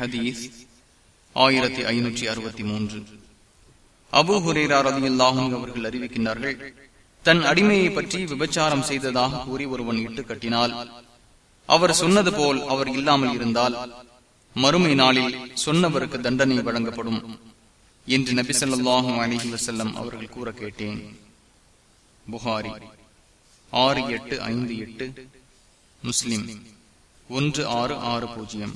ஹதீஸ் ஆயிரத்தி ஐநூற்றி அறுபத்தி மூன்று. அபு ஹுரேரா ரதியுல்லாஹும் அவர்கள் அறிவிக்கின்றார்கள் தன் அடிமையை பற்றி விபச்சாரம் செய்ததாக கூறி ஒருவன் இட்டு கட்டினால் அவர் சொன்னது போல் அவர் இல்லாமல் இருந்தால் மறுமை நாளில் சொன்னவருக்கு தண்டனை வழங்கப்படும் என்று நபி சொல்லாஹும் அலிஹி வசல்லம் அவர்கள் கூற கேட்டேன். புகாரி ஆறு எட்டு ஐந்து எட்டு முஸ்லிம் ஒன்று ஆறு ஆறு பூஜ்ஜியம்.